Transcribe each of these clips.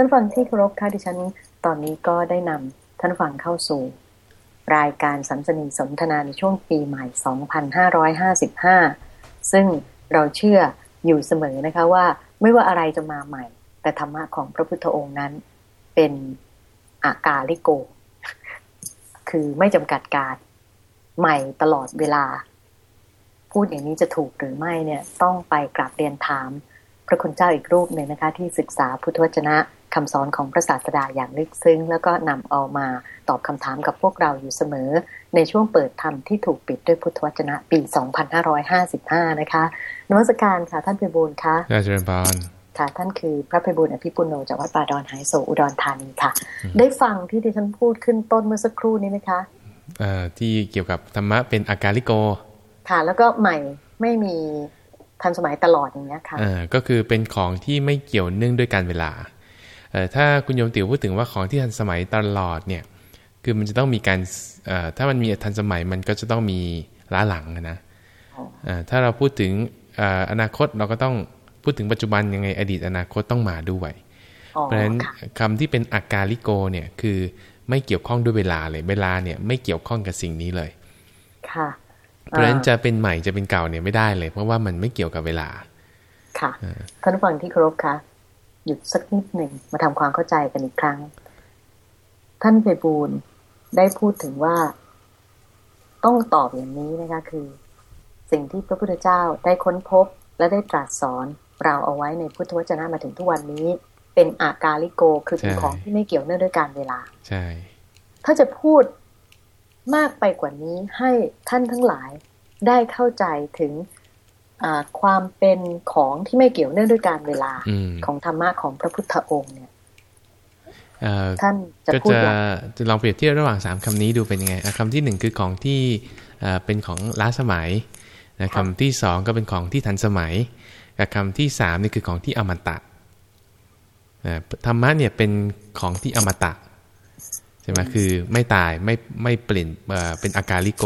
ท่านฟังที่เคารพค่ะดิฉันตอนนี้ก็ได้นำท่านฟังเข้าสู่ รายการสัมสนีสนทนาในช่วงปีใหม่ 2555 ซึ่งเราเชื่ออยู่เสมอนะคะว่าไม่ว่าอะไรจะมาใหม่ แต่ธรรมะของพระพุทธองค์นั้น เป็นอากาลิโก คือไม่จำกัดการใหม่ตลอดเวลา พูดอย่างนี้จะถูกหรือไม่เนี่ยต้องไปกราบเรียนถาม พระคุณเจ้าอีกรูปหนึ่งนะคะ ที่ศึกษาพุทธวจนะ คำสอนของพระศาสดาอย่างลึกซึ้ง แล้วก็นำเอามาตอบคำถามกับพวกเราอยู่เสมอ ในช่วงเปิดธรรมที่ถูกปิดด้วยพุทธวจนะปี 2555 นะคะนวัตการค่ะท่านพิบูลค่ะอาจารย์พรค่ะท่านคือพระพิบูลอภิปุโนจากวัดป่าดอนหายโศอุดรธานีค่ะ ได้ฟังที่ดิฉันพูดขึ้นต้นเมื่อสักครู่นี้ไหมคะที่เกี่ยวกับธรรมะเป็นอากาลิโก ค่ะแล้วก็ใหม่ไม่มีทันสมัยตลอดอย่างเงี้ยค่ะก็คือเป็นของที่ไม่เกี่ยวเนื่องด้วยการเวลา ถ้าคุณโยมติ๋วพูดถึงว่าของที่ทันสมัยตลอดเนี่ยคือมันจะต้องมีการถ้ามันมีทันสมัยมันก็จะต้องมีล้าหลังนะถ้าเราพูดถึงอนาคตเราก็ต้องพูดถึงปัจจุบันยังไงอดีตอนาคตต้องมาด้วยเพราะฉะนั้นคำที่เป็นอากาลิโกเนี่ยคือไม่เกี่ยวข้องด้วยเวลาเลยเวลาเนี่ยไม่เกี่ยวข้องกับสิ่งนี้เลยค่ะเพราะฉะนั้นจะเป็นใหม่จะเป็นเก่าเนี่ยไม่ได้เลย เพราะว่ามันไม่เกี่ยวกับเวลาค่ะท่านผู้ฟังที่เคารพคะ หยุดสักนิดหนึ่งมาทำความเข้าใจกันอีกครั้ง ท่านเพบูลได้พูดถึงว่า ต้องตอบอย่างนี้นะคะคือ สิ่งที่พระพุทธเจ้าได้ค้นพบและได้ตรัสสอนเราเอาไว้ในพุทธวจนะมาถึงทุกวันนี้ เป็นอากาลิโกคือเป็นของที่ไม่เกี่ยวเนื่องด้วยการเวลา ใช่ ถ้าจะพูดมากไปกว่านี้ให้ท่านทั้งหลายได้เข้าใจถึง ความเป็นของที่ไม่เกี่ยวเนื่องด้วยการเวลาของธรรมะของพระพุทธองค์เนี่ยท่านจะพูดจะลองเปรียบเทียบระหว่างสามคำนี้ดูเป็นยังไงคำที่หนึ่งคือของที่เป็นของล้าสมัยนะคำที่สองก็เป็นของที่ทันสมัยกับคำที่สามนี่คือของที่อมตะธรรมะเนี่ยเป็นของที่อมตะใช่ไหมคือไม่ตายไม่ไม่เปลี่ยนเป็นอากาลิโก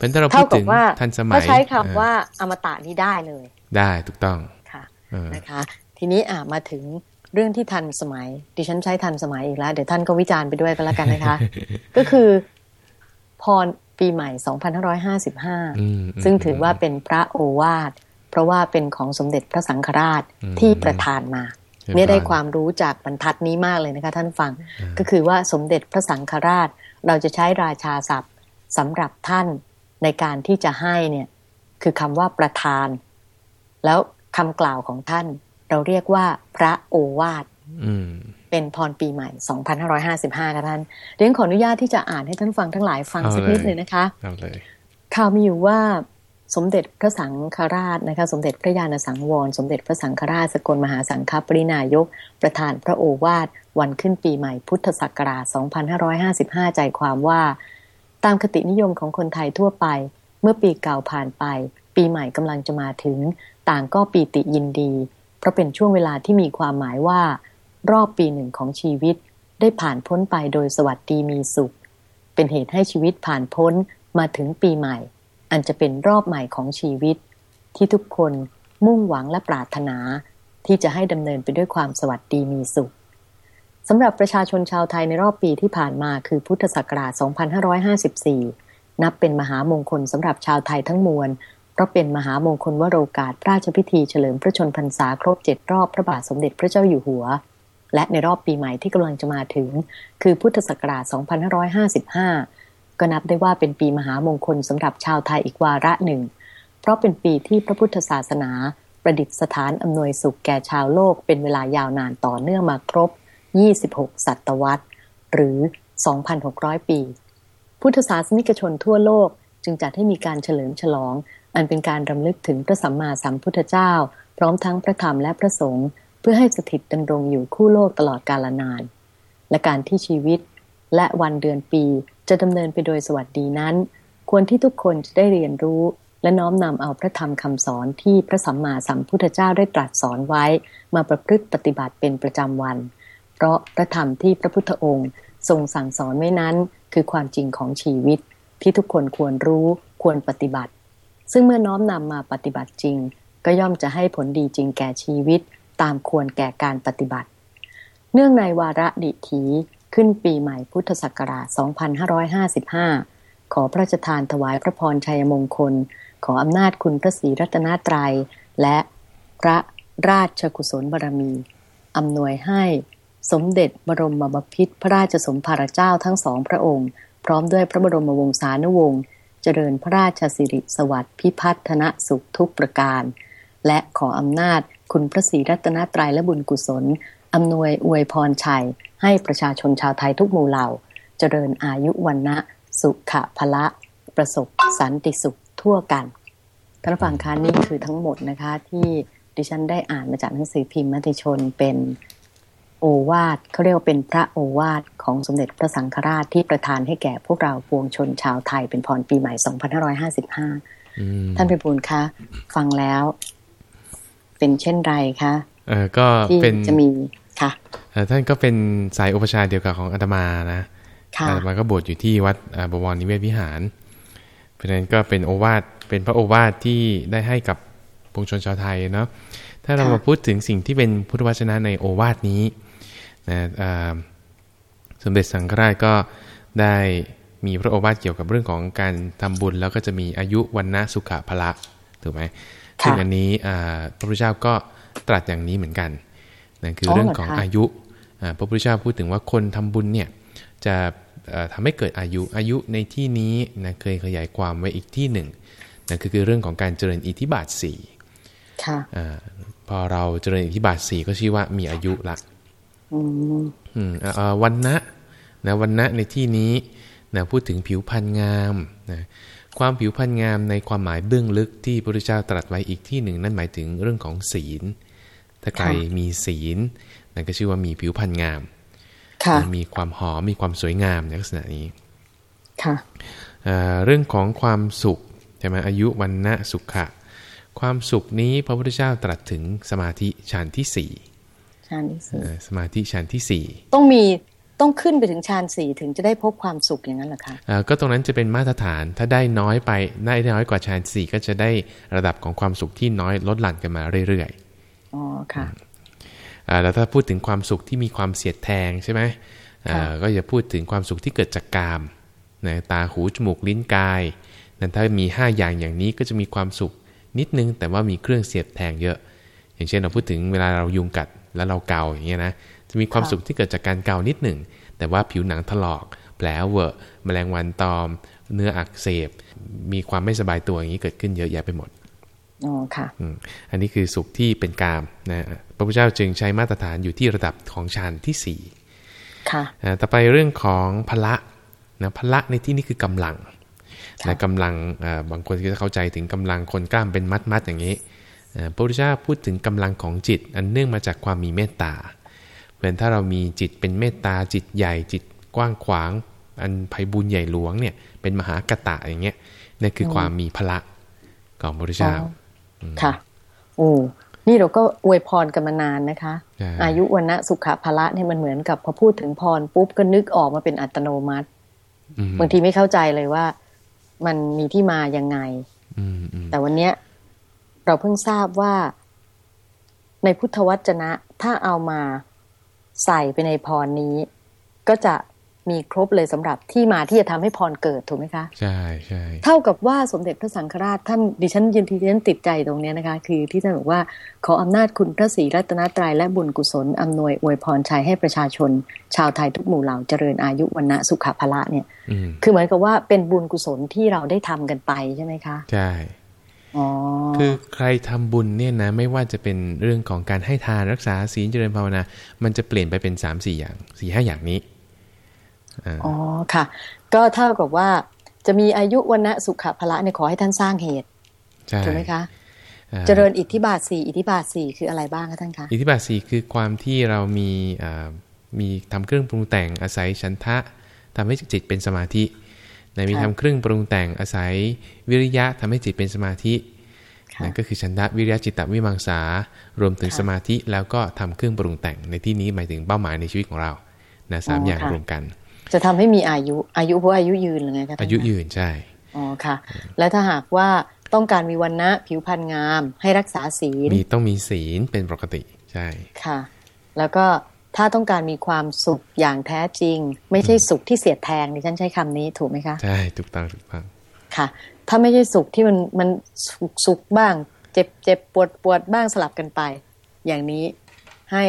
เพราะถ้าเราพูดถึงทันสมัยถ้าใช้คำว่าอมตะนี่ได้เลย ได้ถูกต้องค่ะนะคะ ทีนี้อ่ามาถึงเรื่องที่ทันสมัย ดิฉันใช้ทันสมัยอีกแล้ว เดี๋ยวท่านก็วิจารณ์ไปด้วยก็แล้วกันนะคะ ก็คือพรปีใหม่ 2555 ซึ่งถือว่าเป็นพระโอวาท เพราะว่าเป็นของสมเด็จพระสังฆราชที่ประทานมาเนี่ยได้ความรู้จากบรรทัดนี้มากเลยนะคะ ท่านฟัง ก็คือว่าสมเด็จพระสังฆราช เราจะใช้ราชาศัพท์สำหรับท่าน ในการที่จะให้เนี่ยคือคำว่าประธาน แล้วคำกล่าวของท่าน เราเรียกว่าพระโอวาทเป็นพรปีใหม่ 2555ค่ะท่านเรียนขออนุญาตที่จะอ่านให้ท่านฟังทั้งหลายฟังสักนิดเลยนะคะเอาเลยข่าวมีอยู่ว่าสมเด็จพระสังฆราชนะคะสมเด็จพระญาณสังวร สมเด็จพระสังฆราชสกลมหาสังฆปรินายก ประธานพระโอวาทวันขึ้นปีใหม่พุทธศักราช 2555 ใจความว่า ตามคตินิยมของคนไทยทั่วไป เมื่อปีเก่าผ่านไป ปีใหม่กำลังจะมาถึง ต่างก็ปีติยินดี เพราะเป็นช่วงเวลาที่มีความหมายว่า รอบปีหนึ่งของชีวิต ได้ผ่านพ้นไปโดยสวัสดีมีสุข เป็นเหตุให้ชีวิตผ่านพ้นมาถึงปีใหม่ อันจะเป็นรอบใหม่ของชีวิต ที่ทุกคนมุ่งหวังและปรารถนา ที่จะให้ดำเนินไปด้วยความสวัสดีมีสุข สำหรับประชาชนชาวไทยในรอบปีที่ผ่านมาคือพุทธศักราช 2554 นับเป็นมหามงคลสำหรับชาวไทยทั้งมวล เพราะเป็นมหามงคลวโรกาสราชพิธีเฉลิมพระชนพรรษาครบเจ็ดรอบพระบาทสมเด็จพระเจ้าอยู่หัว และในรอบปีใหม่ที่กำลังจะมาถึง คือพุทธศักราช 2555 ก็นับได้ว่าเป็นปีมหามงคลสำหรับชาวไทยอีกวาระหนึ่ง เพราะเป็นปีที่พระพุทธศาสนา ประดิษฐานอำนวยสุขแก่ชาวโลกเป็นเวลายาวนานต่อเนื่องมาครบ 26 ศตวรรษ หรือ 2,600 ปี พุทธศาสนิกชนทั่วโลกจึงจัดให้มีการเฉลิมฉลอง อันเป็นการรำลึกถึงพระสัมมาสัมพุทธเจ้า พร้อมทั้งพระธรรมและพระสงฆ์เพื่อให้สถิตดำรงอยู่คู่โลกตลอดกาลนาน และการที่ชีวิตและวันเดือนปีจะดำเนินไปโดยสวัสดีนั้น ควรที่ทุกคนจะได้เรียนรู้ และน้อมนำเอาพระธรรมคำสอนที่พระสัมมาสัมพุทธเจ้าได้ตรัสสอนไว้ มาประพฤติปฏิบัติเป็นประจำวัน เพราะพระธรรมที่พระพุทธองค์ ทรงสั่งสอนไว้นั้น คือความจริงของชีวิต ที่ทุกคนควรรู้ควรปฏิบัติ ซึ่งเมื่อน้อมนำมาปฏิบัติจริง ก็ย่อมจะให้ผลดีจริงแก่ชีวิต ตามควรแก่การปฏิบัติ เนื่องในวาระดิถีขึ้นปีใหม่พุทธศักราช 2555 ขอพระราชทานถวายพระพรชัยมงคล ขออำนาจคุณพระศรีรัตนตรัย และพระราชกุศลบารมี อำนวยให้ สมเด็จบรมบพิตรพระราชสมภารเจ้าทั้งสองพระองค์ พร้อมด้วยพระบรมวงศานุวงศ์เจริญพระราชสิริสวัสดิ์พิพัฒนสุขทุกประการ และขออำนาจคุณพระศรีรัตนตรัยและบุญกุศลอำนวยอวยพรชัย ให้ประชาชนชาวไทยทุกหมู่เหล่า เจริญอายุวันนะสุขะพละ ประสบสันติสุขทั่วกันท่านฟังคะนี่คือทั้งหมดนะคะที่ดิฉันได้อ่านมาจากหนังสือพิมพ์มติชนเป็น โอวาทเขาเรียกว่าเป็นพระโอวาทของสมเด็จพระสังฆราชที่ประทานให้แก่พวกเราปวงชนชาวไทยเป็นพรปีใหม่ 2555 ท่านพิบูลคะ ฟังแล้ว เป็นเช่นไรคะเออก็ที่เป็นจะมีค่ะเอ่อท่านก็เป็นสายอุปชฌาย์เดียวกับของอาตมานะค่ะอาตมาก็บวชอยู่ที่วัดอ่าบวรนิเวศวิหาร เพราะฉะนั้นก็เป็นโอวาทเป็นพระโอวาทที่ได้ให้กับปวงชนชาวไทยเนาะถ้าเราค่ะมาพูดถึงสิ่งที่เป็นพุทธวจนะในโอวาทนี้ นะอ่าสมเด็จสังฆราชก็ได้มีพระโอวาทเกี่ยวกับเรื่องของการทำบุญ แล้วก็จะมีอายุวันนะสุขะพละถูกไหมค่ะซึ่งอันนี้อ่าพระพุทธเจ้าก็ตรัสอย่างนี้เหมือนกันนั่นคืออ๋อเรื่องของเหรอคะอายุอ่าพระพุทธเจ้าพูดถึงว่าคนทำบุญเนี่ยจะเอ่อทำให้เกิดอายุอายุในที่นี้นะเคยขยายความไว้อีกที่หนึ่งนั่นคือคือเรื่องของการเจริญอิทธิบาทสี่ค่ะอาพอเราเจริญอิทธิบาทสี่ก็ชื่อว่ามีอายุละ อืมอืมเอ่อเอ่อวันนะนะวันนะในที่นี้นะพูดถึงผิวพรรณงามนะความผิวพรรณงามในความหมายเบื้องลึกที่พระพุทธเจ้าตรัสไว้อีกที่หนึ่ง นั่นหมายถึงเรื่องของศีล ถ้าใครค่ะมีศีลนั่นก็ชื่อว่ามีผิวพรรณงามค่ะนะมีความหอมมีความสวยงามในลักษณะนี้ค่ะเอ่อเรื่องของความสุขใช่ไหมอายุวันนะสุขะ ความสุขนี้พระพุทธเจ้าตรัสถึงสมาธิฌานที่สี่ ฌานที่สี่เอ่อสมาธิฌานที่สี่ต้องมีต้องขึ้นไปถึงฌานสี่ถึงจะได้พบความสุขอย่างนั้นเหรอคะเอ่อก็ตรงนั้นจะเป็นมาตรฐานถ้าได้น้อยไปได้น้อยกว่าฌานสี่ก็จะได้ระดับของความสุขที่น้อยลดหลั่นกันมาเรื่อยอ๋อค่ะๆอ่าแล้วถ้าพูดถึงความสุขที่มีความเสียดแทงใช่ไหมอ่าค่ะก็จะพูดถึงความสุขที่เกิดจากกามนะตาหูจมูกลิ้นกายนั้นถ้ามี 5 อย่างอย่างนี้ก็จะมีความสุขนิดนึง แต่ว่ามีเครื่องเสียดแทงเยอะ อย่างเช่นเราพูดถึงเวลาเรายุงกัด แล้วเราเกาอย่างเงี้ยนะจะมีความค่ะสุขที่เกิดจากการเกานิดหนึ่ง แต่ว่าผิวหนังถลอก แผลเวอะแมลงวันตอม เนื้ออักเสบ มีความไม่สบายตัวอย่างนี้เกิดขึ้นเยอะแยะไปหมดอ๋อค่ะอืมอันนี้คือสุขที่เป็นกามนะพระพุทธเจ้าจึงใช้มาตรฐานอยู่ที่ระดับของฌานที่สี่ค่ะอ่าต่อไปเรื่องของพละนะพละในที่นี้คือกำลังค่ะนะกำลังอ่าบางคนก็จะเข้าใจถึงกำลังคนกล้ามเป็นมัดมัดๆอย่างนี้อ่า พระพุทธเจ้าพูดถึงกำลังของจิต อันเนื่องมาจากความมีเมตตาเพราะฉะนั้นถ้าเรามีจิตเป็นเมตตาจิตใหญ่จิตกว้างขวาง อันไพบูลย์ใหญ่หลวงเนี่ย เป็นมหากตะอย่างเงี้ยนั่นคือความมีพละของพระพุทธเจ้าอ๋อค่ะ โอ้นี่เราก็อวยพรกันมานานนะคะใช่อายุวันนะสุขภละเนี่ยมันเหมือนกับพอพูดถึงพรปุ๊บก็นึกออกมาเป็นอัตโนมัติอืมบางทีไม่เข้าใจเลยว่า มันมีที่มายังไงอืมอืมแต่วันเนี้ย เราเพิ่งทราบว่า ในพุทธวจนะถ้าเอามาใส่ไปในพรนี้ ก็จะมีครบเลยสำหรับที่มาที่จะทำให้พรเกิดถูกไหมคะใช่ใช่เท่ากับว่าสมเด็จพระสังฆราชท่านดิฉันยินทีดิฉันติดใจตรงเนี้ยนะคะ คือที่ท่านบอกว่าขออำนาจคุณพระศรีรัตนตรัยและบุญกุศลอำนวยอวยพรชัยให้ประชาชน ชาวไทยทุกหมู่เหล่าเจริญอายุวันนะสุขภละเนี่ยอืมคือเหมือนกับว่าเป็นบุญกุศลที่เราได้ทำกันไปใช่ไหมคะใช่อ๋อ คือใครทำบุญเนี่ยนะไม่ว่าจะเป็นเรื่องของการให้ทานรักษาศีลเจริญภาวนา มันจะเปลี่ยนไปเป็น3ามสี่อย่างสี่ห้าอย่างนี้อ่าอ๋อค่ะ ก็เท่ากับว่าจะมีอายุวันนะสุขภละเนี่ยขอให้ท่านสร้างเหตุใช่ถูกไหมคะอ่าเจริญอิทธิบาทสี่อิทธิบาทสี่คืออะไรบ้างคะท่านคะอิทธิบาทสี่คือความที่เรามีอ่ามีทำเครื่องปรุงแต่งอาศัยฉันทะทำให้จิตเป็นสมาธิ นะมีค่ะทำเครื่องปรุงแต่งอาศัยวิริยะทำให้จิตเป็นสมาธิค่ะนั่นก็คือฉันทะวิริยะจิตตวิมังสารวมถึงค่ะสมาธิแล้วก็ทำเครื่องปรุงแต่งในที่นี้หมายถึงเป้าหมายในชีวิตของเรานะสามอ๋อออย่างค่ะรวมกัน จะทำให้มีอายุอายุเพราะอายุยืนหรือไงคะท่นอายุคะยืนใช่อ๋อค่ะ แล้วถ้าหากว่าต้องการมีวันนะผิวพรรณงาม ให้รักษาศีลมีต้องมีศีลเป็นปกติใช่ค่ะ แล้วก็ ถ้าต้องการมีความสุขอย่างแท้จริง ไม่ใช่สุขที่เสียดแทงดิฉันใช้คำนี้ถูกไหมคะใช่ถูกต้องถูกต้องค่ะ ถ้าไม่ใช่สุขที่มันมันสุขสุขบ้าง เจ็บเจ็บปวดปวดบ้างสลับกันไป อย่างนี้ให้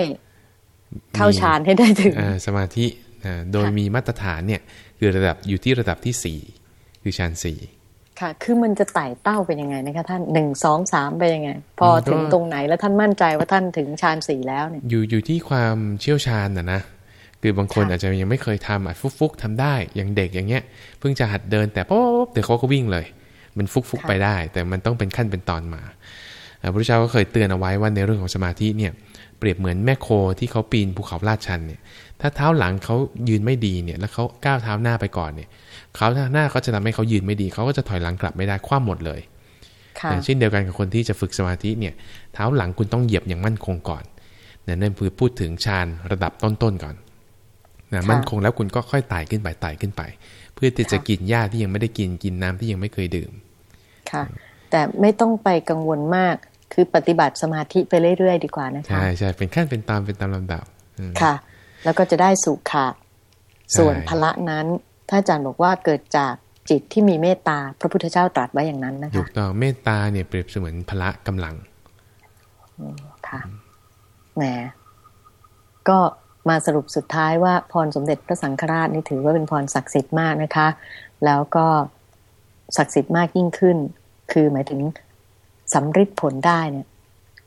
เข้าฌานให้ได้ถึงสมาธิโดยมีมาตรฐานเนี่ยคือระดับอยู่ที่ระดับที่สี่คือฌานสี่ ค่ะ คือมันจะไต่เต้าเป็นยังไงนะคะท่านหนึ่งสองสามไปยังไง พอถึงตรงไหนแล้วท่านมั่นใจว่าท่านถึงฌานสี่แล้วเนี่ย อยู่อยู่ที่ความเชี่ยวชาญนะนะ คือบางคนอาจจะยังไม่เคยทำอาจฟุกฟุกทำได้ อย่างเด็กอย่างเงี้ย เพิ่งจะหัดเดินแต่ป๊บเดี๋ยวเขาก็วิ่งเลย มันฟุกฟุกไปได้ แต่มันต้องเป็นขั้นเป็นตอนมาพระพุทธเจ้าก็เคยเตือนเอาไว้ว่าในเรื่องของสมาธิเนี่ยเปรียบเหมือนแม่โคที่เขาปีนภูเขาลาดชันเนี่ย ถ้าเท้าหลังเขายืนไม่ดีเนี่ย แล้วเขาก้าวเท้าหน้าไปก่อนเนี่ย เขาหน้าเขาจะทำให้เขายืนไม่ดี เขาก็จะถอยหลังกลับไม่ได้คว่ำหมดเลยอย่างเช่นเดียวกันกับคนที่จะฝึกสมาธิเนี่ยเท้าหลังคุณต้องเหยียบอย่างมั่นคงก่อนนั่นคือพูดถึงฌานระดับต้นๆก่อนนะมั่นคงแล้วคุณก็ค่อยไต่ขึ้นไปไต่ขึ้นไป เพื่อที่จะกินหญ้าที่ยังไม่ได้กินกินน้ำที่ยังไม่เคยดื่ม ค่ะ แต่ไม่ต้องไปกังวลมากคือปฏิบัติสมาธิไปเรื่อยๆดีกว่านะคะใช่ใช่เป็นขั้นเป็นตามเป็นตามลำดับค่ะ แล้วก็จะได้สุขะส่วนพละนั้น ถ้าอาจารย์บอกว่าเกิดจากจิตที่มีเมตตาพระพุทธเจ้าตรัสไว้อย่างนั้นนะคะถูกต้องเมตตาเนี่ยเปรียบเสมือนพละกำลังค่ะแหมก็มาสรุปสุดท้ายว่าพรสมเด็จพระสังฆราชนี่ถือว่าเป็นพรศักดิ์สิทธิ์มากนะคะ แล้วก็ศักดิ์สิทธิ์มากยิ่งขึ้น คือหมายถึงสำฤทธิ์ผลได้เนี่ย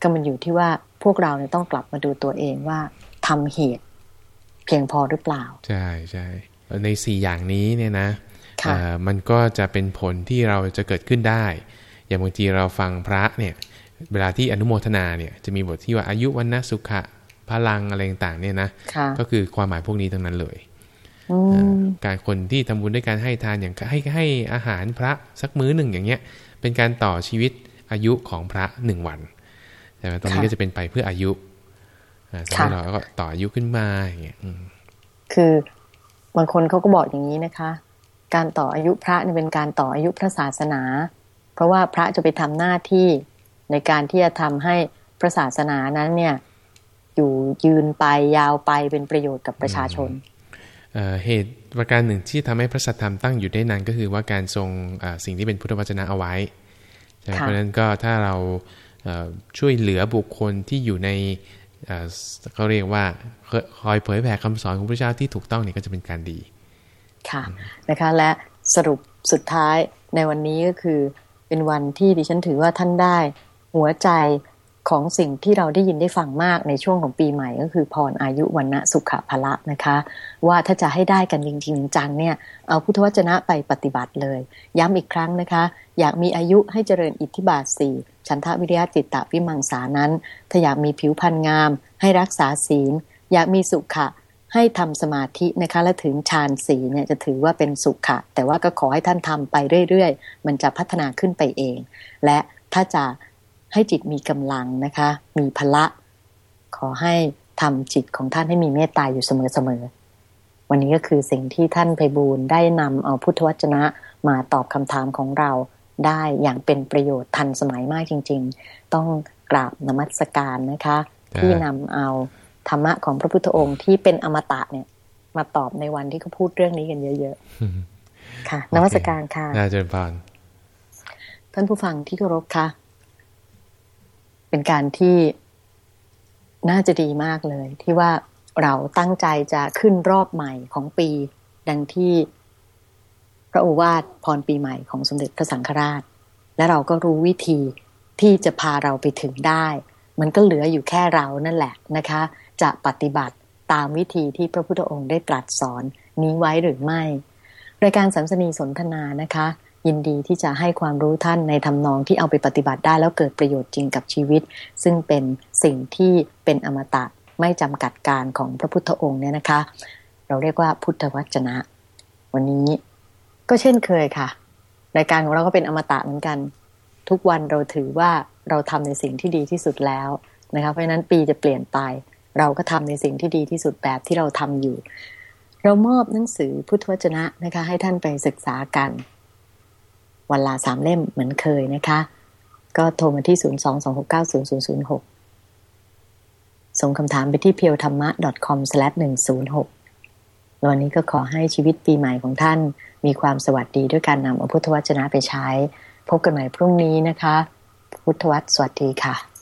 ก็มันอยู่ที่ว่าพวกเราเนี่ยต้องกลับมาดูตัวเองว่าทำเหตุ เพียงพอหรือเปล่า ใช่ใช่ ในสี่อย่างนี้เนี่ยนะมันก็จะเป็นผลที่เราจะเกิดขึ้นได้ อย่างบางทีเราฟังพระเนี่ยเวลาที่อนุโมทนาเนี่ยจะมีบทที่ว่าอายุวันนะสุขะพลังอะไรต่างๆเนี่ยนะก็คือความหมายพวกนี้ทั้งนั้นเลยการคนที่ทำบุญด้วยการให้ทานอย่างให้ให้อาหารพระสักมื้อหนึ่งอย่างเงี้ย เป็นการต่อชีวิตอายุของพระหนึ่งวันใช่ไหมตรงนี้ก็จะเป็นไปเพื่ออายุทำให้เราก็ต่ออายุขึ้นมาอย่างเงี้ยคือ บางคนเขาก็บอกอย่างนี้นะคะ การต่ออายุพระเนี่ยเป็นการต่ออายุพระศาสนา เพราะว่าพระจะไปทำหน้าที่ในการที่จะทำให้พระศาสนานั้นเนี่ยอยู่ยืนไปยาวไปเป็นประโยชน์กับประชาชนเหตุประการหนึ่งที่ทำให้พระสัทธรรมตั้งอยู่ได้นานก็คือว่าการทรงสิ่งที่เป็นพุทธวจนะเอาไว้เพราะฉะนั้นก็ถ้าเราช่วยเหลือบุคคลที่อยู่ใน เขาเรียกว่าคอยเผยแผ่คำสอนของพระเจ้าที่ถูกต้องเนี่ยก็จะเป็นการดี ค่ะนะคะและสรุปสุดท้ายในวันนี้ก็คือเป็นวันที่ดิฉันถือว่าท่านได้หัวใจของสิ่งที่เราได้ยินได้ฟังมากในช่วงของปีใหม่ก็คือพรอายุวันณะสุขภละนะคะ ว่าถ้าจะให้ได้กันจริงๆจังเนี่ยเอาพุทธวจนะไปปฏิบัติเลย ย้ำอีกครั้งนะคะ อยากมีอายุให้เจริญอิทธิบาทสี่ ฉันทะวิริยะจิตตะวิมังสานั้น ถ้าอยากมีผิวพรรณงาม ให้รักษาศีล อยากมีสุขะให้ทำสมาธินะคะและถึงฌานสีเนี่ยจะถือว่าเป็นสุขะ แต่ว่าก็ขอให้ท่านทำไปเรื่อยๆ มันจะพัฒนาขึ้นไปเอง และถ้าจะให้จิตมีกำลังนะคะ มีพละ ขอให้ทำจิตของท่านให้มีเมตตาอยู่เสมอๆวันนี้ก็คือสิ่งที่ท่านไพบูลได้นำเอาพุทธวจนะมาตอบคำถามของเรา ได้อย่างเป็นประโยชน์ทันสมัยมากจริง ๆ ต้องกราบนมัสการนะคะ ที่นำเอาธรรมะของพระพุทธองค์ที่เป็นอมตะเนี่ยมาตอบในวันที่เขาพูดเรื่องนี้กันเยอะๆ ค่ะนมัสการค่ะอาจารย์พานท่านผู้ฟังที่เคารพค่ะ เป็นการที่น่าจะดีมากเลย ที่ว่าเราตั้งใจจะขึ้นรอบใหม่ของปี ดังที่พ ระโอวาทพรปีใหม่ของสมเด็จพระสังฆราช และเราก็รู้วิธีที่จะพาเราไปถึงได้ มันก็เหลืออยู่แค่เรานั่นแหละนะคะ จะปฏิบัติตามวิธีที่พระพุทธองค์ได้ตรัสสอนนี้ไว้หรือไม่ รายการสัมสนีสนทนานะคะ ยินดีที่จะให้ความรู้ท่านในทำนองที่เอาไปปฏิบัติได้แล้วเกิดประโยชน์จริงกับชีวิต ซึ่งเป็นสิ่งที่เป็นอมตะไม่จำกัดการของพระพุทธองค์เนี่ยนะคะ เราเรียกว่าพุทธวจนะ วันนี้ ก็เช่นเคยค่ะ รายการของเราก็เป็นอมตะเหมือนกัน ทุกวันเราถือว่าเราทำในสิ่งที่ดีที่สุดแล้วนะคะเพราะฉะนั้นปีจะเปลี่ยนไป เราก็ทำในสิ่งที่ดีที่สุดแบบที่เราทำอยู่ เรามอบหนังสือพุทธวจนะนะคะ ให้ท่านไปศึกษากัน วันลาสามเล่มเหมือนเคยนะคะ ก็โทรมาที่ 0 2 2 6 9 0 0 0 6 ส่งคำถามไปที่ p e w t h a m m a c o m 1 0 6 วันนี้ก็ขอให้ชีวิตปีใหม่ของท่าน มีความสวัสดีด้วยการนำอพุทธวจนะไปใช้ พบกันใหม่พรุ่งนี้นะคะ พุทธวัตรสวัสดีค่ะ